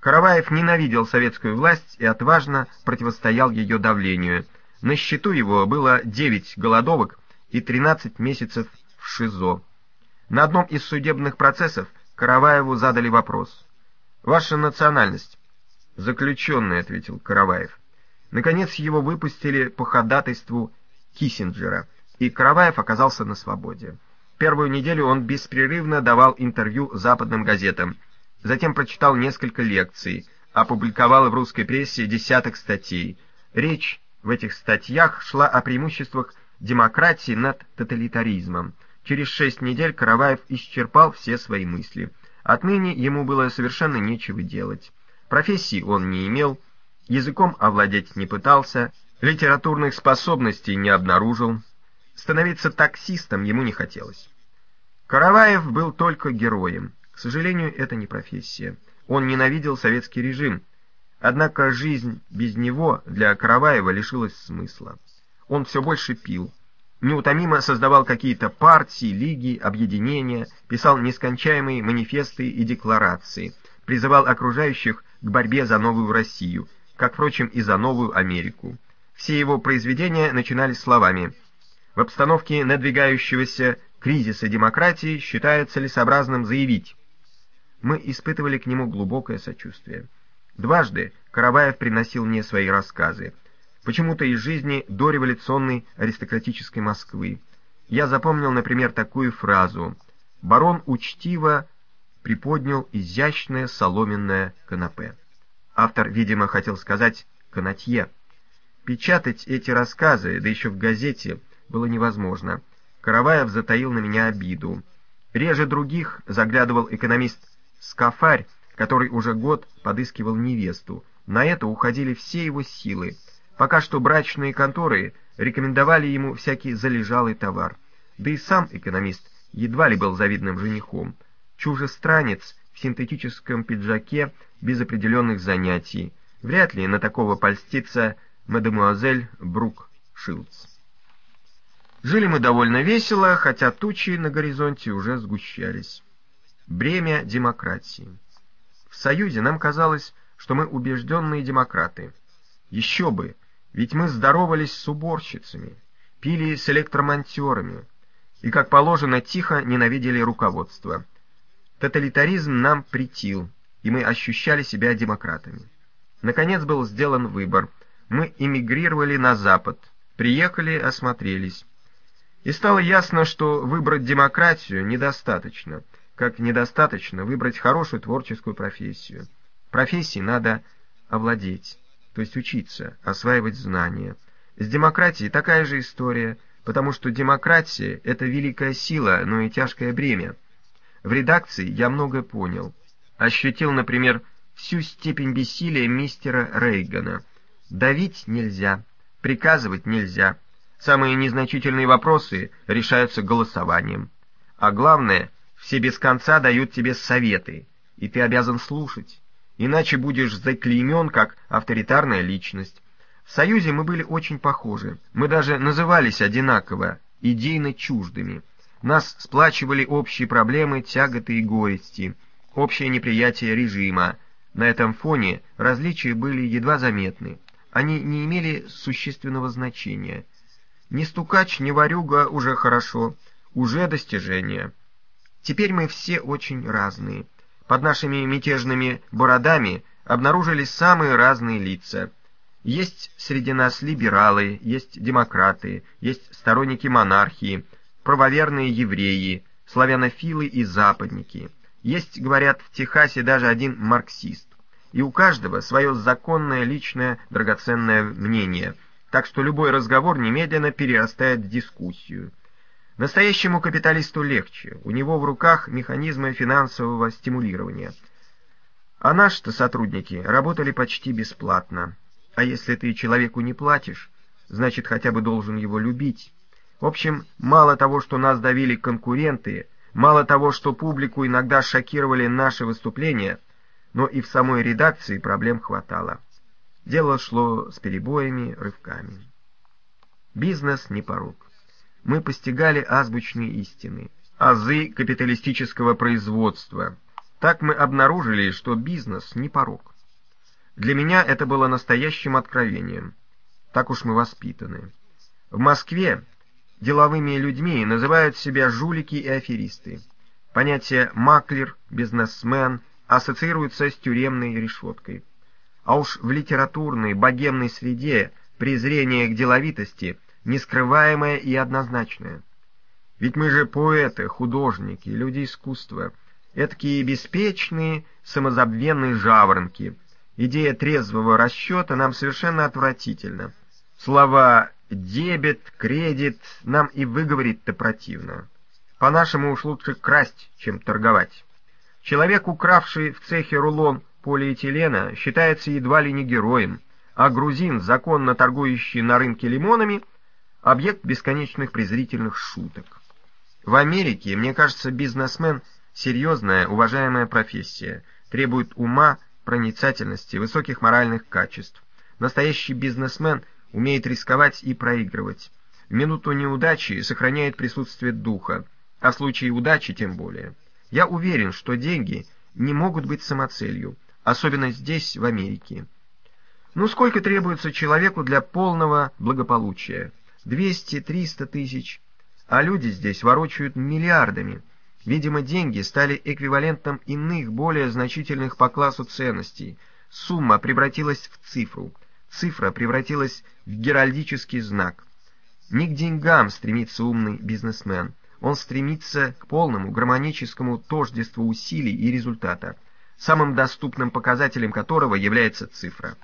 Караваев ненавидел советскую власть и отважно противостоял ее давлению. На счету его было 9 голодовок и 13 месяцев в ШИЗО. На одном из судебных процессов Караваеву задали вопрос. «Ваша национальность?» «Заключенный», — ответил Караваев. Наконец его выпустили по ходатайству Киссинджера, и Караваев оказался на свободе. Первую неделю он беспрерывно давал интервью западным газетам, затем прочитал несколько лекций, опубликовал в русской прессе десяток статей. Речь в этих статьях шла о преимуществах демократии над тоталитаризмом. Через шесть недель Караваев исчерпал все свои мысли. Отныне ему было совершенно нечего делать. Профессии он не имел, языком овладеть не пытался, литературных способностей не обнаружил, становиться таксистом ему не хотелось. Караваев был только героем. К сожалению, это не профессия. Он ненавидел советский режим. Однако жизнь без него для Караваева лишилась смысла. Он все больше пил. Неутомимо создавал какие-то партии, лиги, объединения, писал нескончаемые манифесты и декларации, призывал окружающих к борьбе за новую Россию, как, впрочем, и за новую Америку. Все его произведения начинались словами «В обстановке надвигающегося кризиса демократии считается целесообразным заявить». Мы испытывали к нему глубокое сочувствие. Дважды Караваев приносил мне свои рассказы, почему-то из жизни дореволюционной аристократической Москвы. Я запомнил, например, такую фразу «Барон учтиво приподнял изящное соломенное канапе». Автор, видимо, хотел сказать «канатье». Печатать эти рассказы, да еще в газете, было невозможно. Караваев затаил на меня обиду. Реже других заглядывал экономист Скафарь, который уже год подыскивал невесту. На это уходили все его силы. Пока что брачные конторы рекомендовали ему всякий залежалый товар. Да и сам экономист едва ли был завидным женихом. Чужестранец в синтетическом пиджаке без определенных занятий. Вряд ли на такого польстится мадемуазель Брук Шилдс. Жили мы довольно весело, хотя тучи на горизонте уже сгущались. Бремя демократии. В Союзе нам казалось, что мы убежденные демократы. Еще бы, ведь мы здоровались с уборщицами, пили с электромонтерами и, как положено, тихо ненавидели руководство. Тоталитаризм нам притил, и мы ощущали себя демократами. Наконец был сделан выбор — мы эмигрировали на Запад, приехали, осмотрелись. И стало ясно, что выбрать демократию недостаточно, как недостаточно выбрать хорошую творческую профессию. Профессии надо овладеть, то есть учиться, осваивать знания. С демократией такая же история, потому что демократия — это великая сила, но и тяжкое бремя. В редакции я многое понял. Ощутил, например, всю степень бессилия мистера Рейгана — Давить нельзя, приказывать нельзя. Самые незначительные вопросы решаются голосованием. А главное, все без конца дают тебе советы, и ты обязан слушать. Иначе будешь заклеймен как авторитарная личность. В Союзе мы были очень похожи. Мы даже назывались одинаково, идейно чуждыми. Нас сплачивали общие проблемы, тяготы и горести, общее неприятие режима. На этом фоне различия были едва заметны они не имели существенного значения. Ни стукач, ни варюга уже хорошо, уже достижение. Теперь мы все очень разные. Под нашими мятежными бородами обнаружились самые разные лица. Есть среди нас либералы, есть демократы, есть сторонники монархии, правоверные евреи, славянофилы и западники. Есть, говорят, в Техасе даже один марксист и у каждого свое законное, личное, драгоценное мнение, так что любой разговор немедленно перерастает в дискуссию. Настоящему капиталисту легче, у него в руках механизмы финансового стимулирования. А наши-то сотрудники работали почти бесплатно. А если ты человеку не платишь, значит хотя бы должен его любить. В общем, мало того, что нас давили конкуренты, мало того, что публику иногда шокировали наши выступления — но и в самой редакции проблем хватало. Дело шло с перебоями, рывками. Бизнес не порог. Мы постигали азбучные истины, азы капиталистического производства, Так мы обнаружили, что бизнес не порог. Для меня это было настоящим откровением. Так уж мы воспитаны. В Москве деловыми людьми называют себя жулики и аферисты. Понятие «маклер», «бизнесмен» ассоциируется с тюремной решеткой. А уж в литературной, богемной среде презрение к деловитости нескрываемое и однозначное. Ведь мы же поэты, художники, люди искусства, эткие беспечные, самозабвенные жаворонки. Идея трезвого расчета нам совершенно отвратительна. Слова «дебет», «кредит» нам и выговорить-то противно. По-нашему уж лучше красть, чем торговать. Человек, укравший в цехе рулон полиэтилена, считается едва ли не героем, а грузин, законно торгующий на рынке лимонами, объект бесконечных презрительных шуток. В Америке, мне кажется, бизнесмен — серьезная, уважаемая профессия, требует ума, проницательности, высоких моральных качеств. Настоящий бизнесмен умеет рисковать и проигрывать. В минуту неудачи сохраняет присутствие духа, а в случае удачи тем более. Я уверен, что деньги не могут быть самоцелью, особенно здесь, в Америке. Ну сколько требуется человеку для полного благополучия? 200-300 тысяч. А люди здесь ворочают миллиардами. Видимо, деньги стали эквивалентом иных, более значительных по классу ценностей. Сумма превратилась в цифру. Цифра превратилась в геральдический знак. Не к деньгам стремится умный бизнесмен. Он стремится к полному гармоническому тождеству усилий и результата, самым доступным показателем которого является цифра.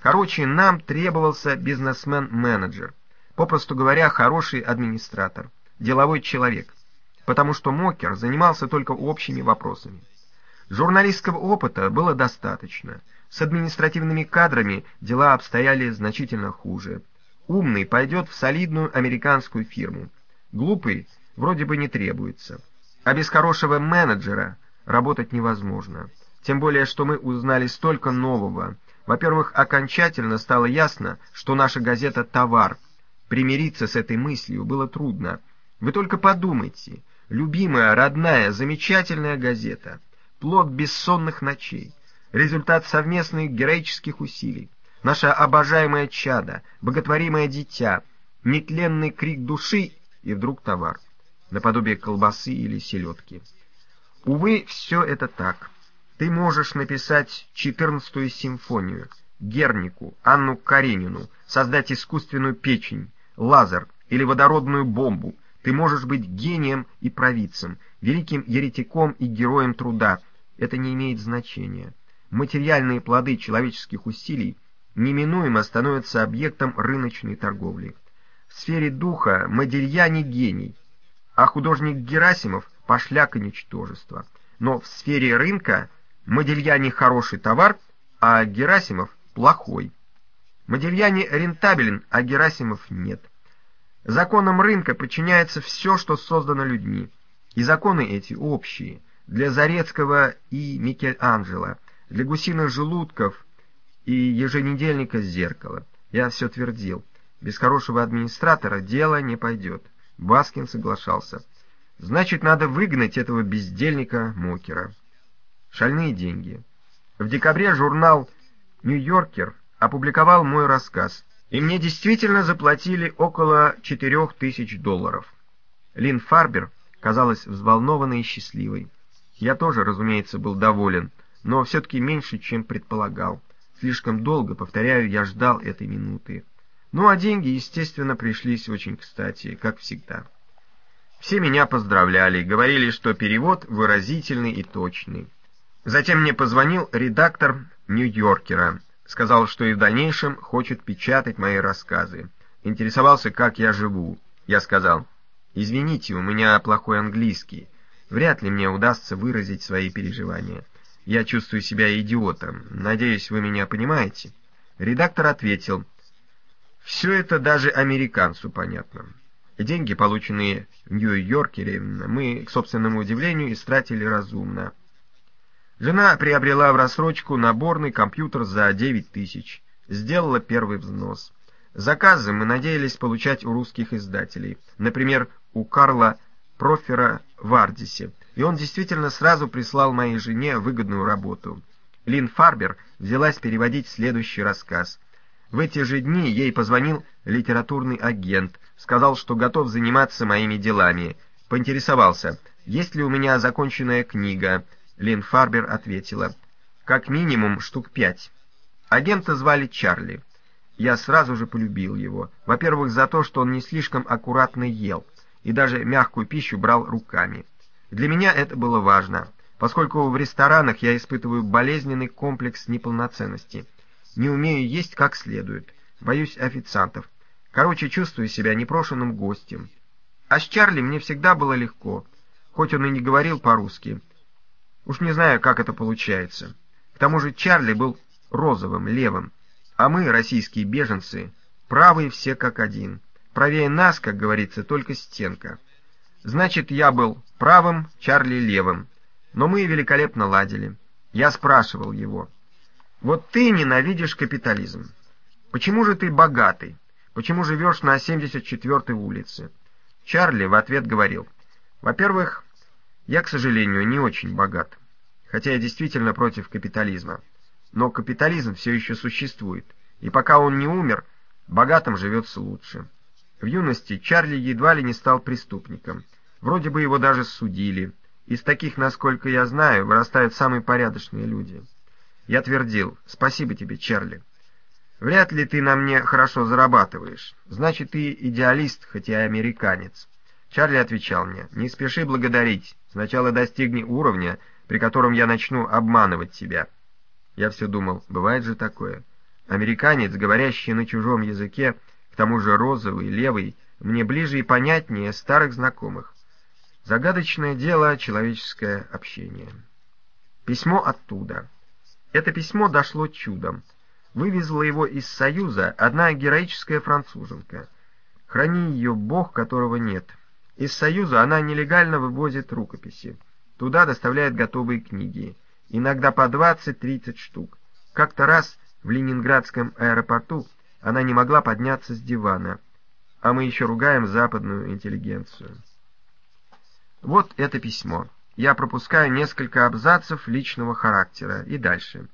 Короче, нам требовался бизнесмен-менеджер, попросту говоря, хороший администратор, деловой человек, потому что Мокер занимался только общими вопросами. Журналистского опыта было достаточно. С административными кадрами дела обстояли значительно хуже. Умный пойдет в солидную американскую фирму. Глупый вроде бы не требуется. А без хорошего менеджера работать невозможно. Тем более, что мы узнали столько нового. Во-первых, окончательно стало ясно, что наша газета «Товар». Примириться с этой мыслью было трудно. Вы только подумайте. Любимая, родная, замечательная газета. Плод бессонных ночей. Результат совместных героических усилий. Наша обожаемая чада, боготворимое дитя, нетленный крик души и вдруг товар наподобие колбасы или селедки. Увы, все это так. Ты можешь написать четырнадцатую симфонию, Гернику, Анну Каренину, создать искусственную печень, лазер или водородную бомбу. Ты можешь быть гением и провидцем, великим еретиком и героем труда. Это не имеет значения. Материальные плоды человеческих усилий неминуемо становятся объектом рыночной торговли. В сфере духа Модельяне гений, а художник Герасимов – пошляк и ничтожество. Но в сфере рынка Модельяне хороший товар, а Герасимов – плохой. Модельяне рентабелен, а Герасимов нет. Законам рынка подчиняется все, что создано людьми. И законы эти общие для Зарецкого и Микеланджело, для гусиных желудков и еженедельника «Зеркало». Я все твердил. Без хорошего администратора дело не пойдет. Баскин соглашался. Значит, надо выгнать этого бездельника Мокера. Шальные деньги. В декабре журнал «Нью-Йоркер» опубликовал мой рассказ, и мне действительно заплатили около четырех тысяч долларов. Лин Фарбер казалась взволнованной и счастливой. Я тоже, разумеется, был доволен, но все-таки меньше, чем предполагал. Слишком долго, повторяю, я ждал этой минуты. Ну а деньги, естественно, пришлись очень кстати, как всегда. Все меня поздравляли, говорили, что перевод выразительный и точный. Затем мне позвонил редактор «Нью-Йоркера», сказал, что и в дальнейшем хочет печатать мои рассказы. Интересовался, как я живу. Я сказал, «Извините, у меня плохой английский. Вряд ли мне удастся выразить свои переживания. Я чувствую себя идиотом. Надеюсь, вы меня понимаете?» Редактор ответил, все это даже американцу понятно. Деньги, полученные в Нью-Йоркере, мы, к собственному удивлению, истратили разумно. Жена приобрела в рассрочку наборный компьютер за 9 тысяч. Сделала первый взнос. Заказы мы надеялись получать у русских издателей. Например, у Карла Профера в Ардисе. И он действительно сразу прислал моей жене выгодную работу. Лин Фарбер взялась переводить следующий рассказ. В эти же дни ей позвонил литературный агент, сказал, что готов заниматься моими делами. Поинтересовался, есть ли у меня законченная книга. Лин Фарбер ответила, как минимум штук пять. Агента звали Чарли. Я сразу же полюбил его. Во-первых, за то, что он не слишком аккуратно ел, и даже мягкую пищу брал руками. Для меня это было важно, поскольку в ресторанах я испытываю болезненный комплекс неполноценности. Не умею есть как следует, боюсь официантов. Короче, чувствую себя непрошенным гостем. А с Чарли мне всегда было легко, хоть он и не говорил по-русски. Уж не знаю, как это получается. К тому же Чарли был розовым, левым, а мы, российские беженцы, правые все как один. Правее нас, как говорится, только стенка. Значит, я был правым, Чарли левым. Но мы великолепно ладили. Я спрашивал его. Вот ты ненавидишь капитализм. Почему же ты богатый? Почему живешь на 74-й улице? Чарли в ответ говорил. Во-первых, я, к сожалению, не очень богат. Хотя я действительно против капитализма. Но капитализм все еще существует, и пока он не умер, богатым живется лучше. В юности Чарли едва ли не стал преступником. Вроде бы его даже судили. Из таких, насколько я знаю, вырастают самые порядочные люди. Я твердил, спасибо тебе, Чарли. Вряд ли ты на мне хорошо зарабатываешь. Значит, ты идеалист, хоть и американец. Чарли отвечал мне, не спеши благодарить. Сначала достигни уровня, при котором я начну обманывать тебя. Я все думал, бывает же такое. Американец, говорящий на чужом языке, к тому же розовый, левый, мне ближе и понятнее старых знакомых. Загадочное дело человеческое общение. Письмо оттуда. Это письмо дошло чудом. Вывезла его из Союза одна героическая француженка. Храни ее Бог, которого нет. Из Союза она нелегально вывозит рукописи. Туда доставляет готовые книги иногда по 20-30 штук. Как-то раз в Ленинградском аэропорту она не могла подняться с дивана, а мы еще ругаем западную интеллигенцию. Вот это письмо. Я пропускаю несколько абзацев личного характера и дальше.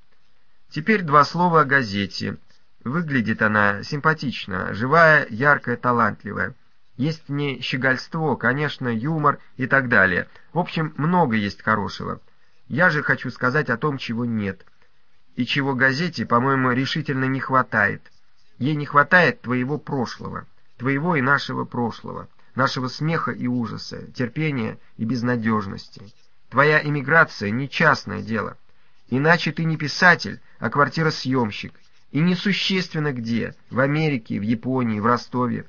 Теперь два слова о газете. Выглядит она симпатично, живая, яркая, талантливая. Есть в ней щегольство, конечно, юмор и так далее. В общем, много есть хорошего. Я же хочу сказать о том, чего нет. И чего газете, по-моему, решительно не хватает. Ей не хватает твоего прошлого, твоего и нашего прошлого, нашего смеха и ужаса, терпения и безнадежности. Твоя эмиграция не частное дело. Иначе ты не писатель, а квартиросъемщик. И несущественно где, в Америке, в Японии, в Ростове.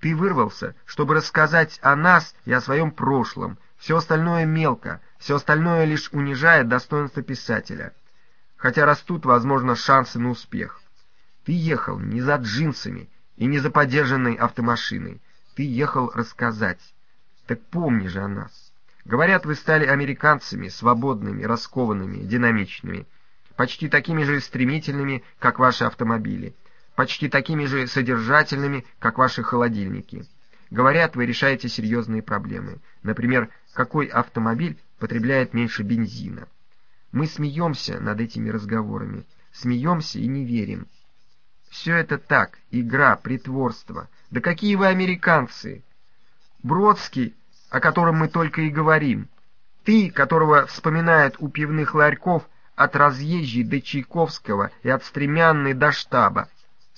Ты вырвался, чтобы рассказать о нас и о своем прошлом. Все остальное мелко, все остальное лишь унижает достоинство писателя. Хотя растут, возможно, шансы на успех. Ты ехал не за джинсами и не за подержанной автомашиной. Ты ехал рассказать. Так помни же о нас. Говорят, вы стали американцами, свободными, раскованными, динамичными, почти такими же стремительными, как ваши автомобили, почти такими же содержательными, как ваши холодильники. Говорят, вы решаете серьезные проблемы. Например, какой автомобиль потребляет меньше бензина. Мы смеемся над этими разговорами, смеемся и не верим. Все это так, игра, притворство. Да какие вы американцы! Бродский, о котором мы только и говорим. Ты, которого вспоминают у пивных ларьков от разъезжей до Чайковского и от стремянной до штаба.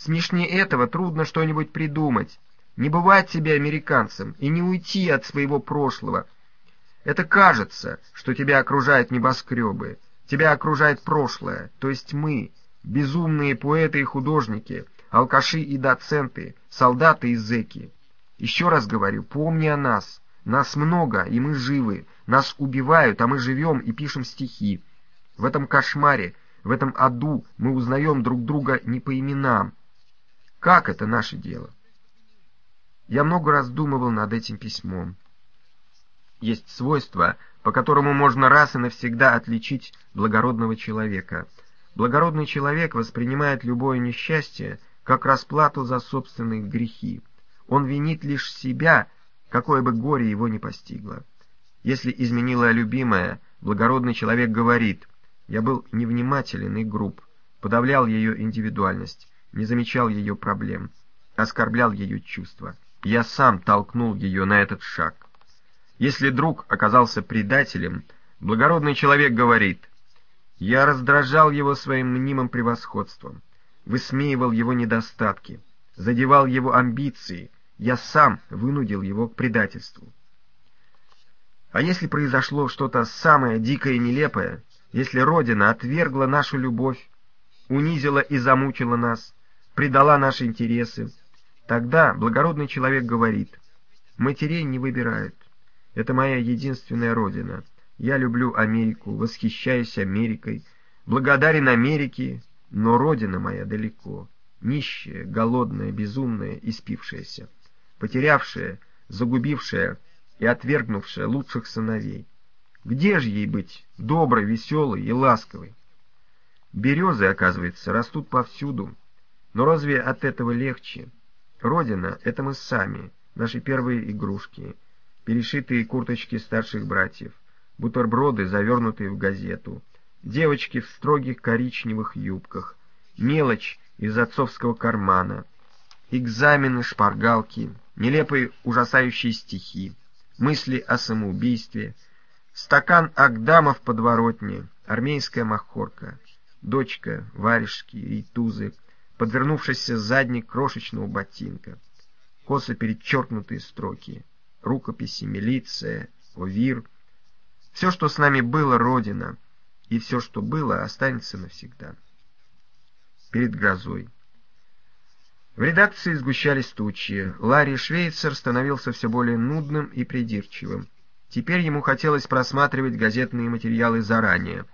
Смешнее этого трудно что-нибудь придумать. Не бывать себе американцем и не уйти от своего прошлого — это кажется, что тебя окружают небоскребы, тебя окружает прошлое, то есть мы, безумные поэты и художники, алкаши и доценты, солдаты и зэки. Еще раз говорю, помни о нас. Нас много, и мы живы. Нас убивают, а мы живем и пишем стихи. В этом кошмаре, в этом аду мы узнаем друг друга не по именам. Как это наше дело? Я много раз думывал над этим письмом есть свойство, по которому можно раз и навсегда отличить благородного человека. Благородный человек воспринимает любое несчастье как расплату за собственные грехи. Он винит лишь себя, какое бы горе его ни постигло. Если изменила любимая, благородный человек говорит, «Я был невнимателен и груб, подавлял ее индивидуальность, не замечал ее проблем, оскорблял ее чувства. Я сам толкнул ее на этот шаг». Если друг оказался предателем, благородный человек говорит, «Я раздражал его своим мнимым превосходством, высмеивал его недостатки, задевал его амбиции, я сам вынудил его к предательству». А если произошло что-то самое дикое и нелепое, если Родина отвергла нашу любовь, унизила и замучила нас, предала наши интересы, тогда благородный человек говорит, «Матерей не выбирают. Это моя единственная Родина. Я люблю Америку, восхищаюсь Америкой, благодарен Америке, но Родина моя далеко, нищая, голодная, безумная, испившаяся, потерявшая, загубившая, и отвергнувшая лучших сыновей. Где же ей быть доброй, веселой и ласковой? Березы, оказывается, растут повсюду. Но разве от этого легче? Родина — это мы сами, наши первые игрушки, перешитые курточки старших братьев, бутерброды, завернутые в газету, девочки в строгих коричневых юбках, мелочь из отцовского кармана, экзамены, шпаргалки, нелепые ужасающие стихи мысли о самоубийстве, стакан Агдама в подворотне, армейская махорка, дочка, варежки и тузы, подвернувшийся задник крошечного ботинка, косо перечеркнутые строки, рукописи, милиция, овир. Все, что с нами было, Родина, и все, что было, останется навсегда. Перед грозой. В редакции сгущались тучи. Ларри Швейцер становился все более нудным и придирчивым. Теперь ему хотелось просматривать газетные материалы заранее.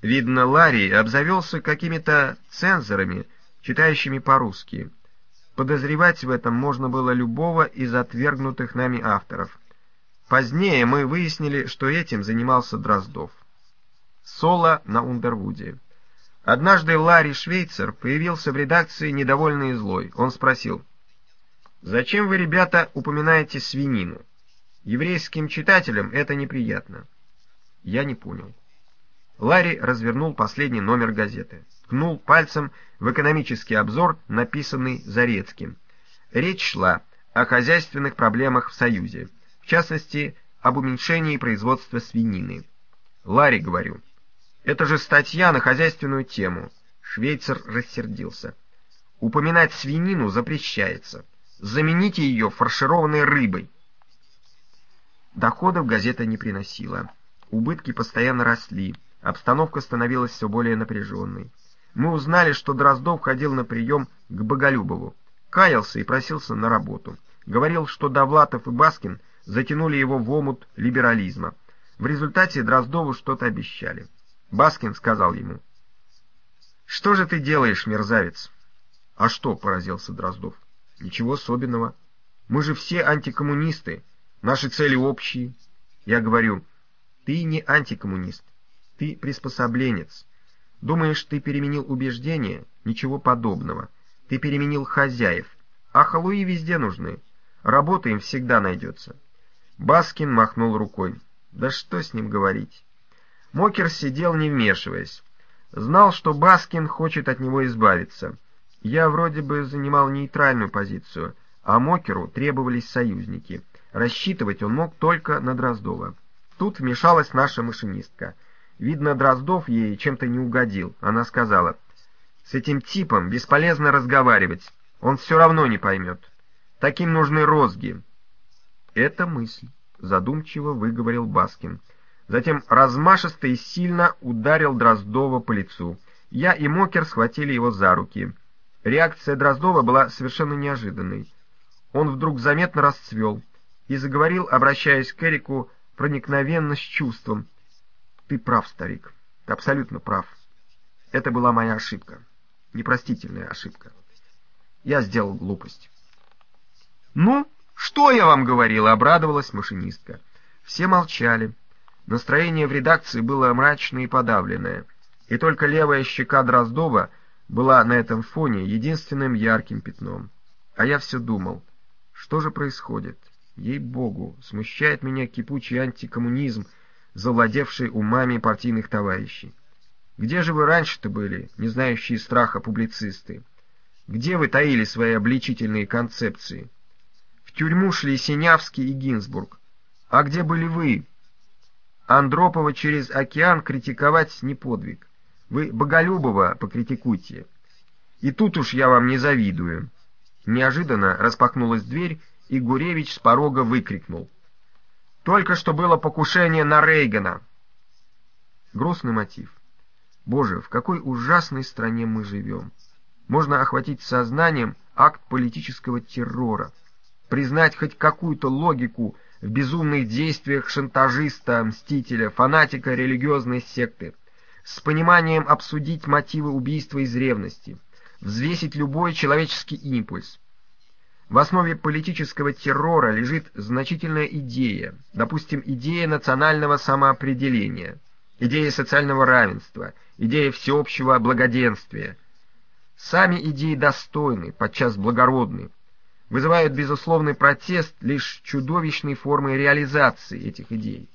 Видно, Ларри обзавелся какими-то цензорами, читающими по-русски. Подозревать в этом можно было любого из отвергнутых нами авторов. Позднее мы выяснили, что этим занимался Дроздов. Соло на Ундервуде. Однажды Ларри Швейцер появился в редакции недовольный и злой. Он спросил, «Зачем вы, ребята, упоминаете свинину? Еврейским читателям это неприятно». Я не понял. Ларри развернул последний номер газеты, ткнул пальцем в экономический обзор, написанный Зарецким. Речь шла о хозяйственных проблемах в Союзе, в частности, об уменьшении производства свинины. Ларри, говорю, это же статья на хозяйственную тему. Швейцар рассердился. Упоминать свинину запрещается. Замените ее фаршированной рыбой. Доходов газета не приносила. Убытки постоянно росли. Обстановка становилась все более напряженной. Мы узнали, что Дроздов ходил на прием к Боголюбову. Каялся и просился на работу. Говорил, что Довлатов и Баскин затянули его в омут либерализма. В результате Дроздову что-то обещали. Баскин сказал ему. «Что же ты делаешь, мерзавец?» «А что?» — поразился Дроздов. «Ничего особенного. Мы же все антикоммунисты. Наши цели общие». Я говорю, «Ты не антикоммунист. Ты приспособленец. Думаешь, ты переменил убеждения? Ничего подобного. Ты переменил хозяев. А халуи везде нужны. Работа им всегда найдется». Баскин махнул рукой. «Да что с ним говорить?» Мокер сидел не вмешиваясь. Знал, что Баскин хочет от него избавиться. Я вроде бы занимал нейтральную позицию, а Мокеру требовались союзники. Рассчитывать он мог только на Дроздова. Тут вмешалась наша машинистка. Видно, Дроздов ей чем-то не угодил. Она сказала, «С этим типом бесполезно разговаривать, он все равно не поймет. Таким нужны розги». «Это мысль», — задумчиво выговорил Баскин. Затем размашисто и сильно ударил Дроздова по лицу. Я и Мокер схватили его за руки. Реакция Дроздова была совершенно неожиданной. Он вдруг заметно расцвел и заговорил, обращаясь к Эрику, проникновенно с чувством. «Ты прав, старик, ты абсолютно прав. Это была моя ошибка, непростительная ошибка. Я сделал глупость». «Ну, что я вам говорила?» — обрадовалась машинистка. Все молчали. Настроение в редакции было мрачное и подавленное, и только левая щека Дроздова была на этом фоне единственным ярким пятном. А я все думал, что же происходит? ей-богу, смущает меня кипучий антикоммунизм, завладевший умами партийных товарищей. Где же вы раньше-то были, не знающие страха публицисты? Где вы таили свои обличительные концепции? В тюрьму шли Синявский и Гинзбург. А где были вы? Андропова через океан критиковать не подвиг. Вы Боголюбова покритикуйте. И тут уж я вам не завидую. Неожиданно распахнулась дверь, и Гуревич с порога выкрикнул. «Только что было покушение на Рейгана!» Грустный мотив. Боже, в какой ужасной стране мы живем! Можно охватить сознанием акт политического террора, признать хоть какую-то логику в безумных действиях шантажиста, мстителя, фанатика религиозной секты, с пониманием обсудить мотивы убийства из ревности, взвесить любой человеческий импульс. В основе политического террора лежит значительная идея, допустим, идея национального самоопределения, идея социального равенства, идея всеобщего благоденствия. Сами идеи достойны, подчас благородны, вызывают безусловный протест лишь чудовищной формой реализации этих идей.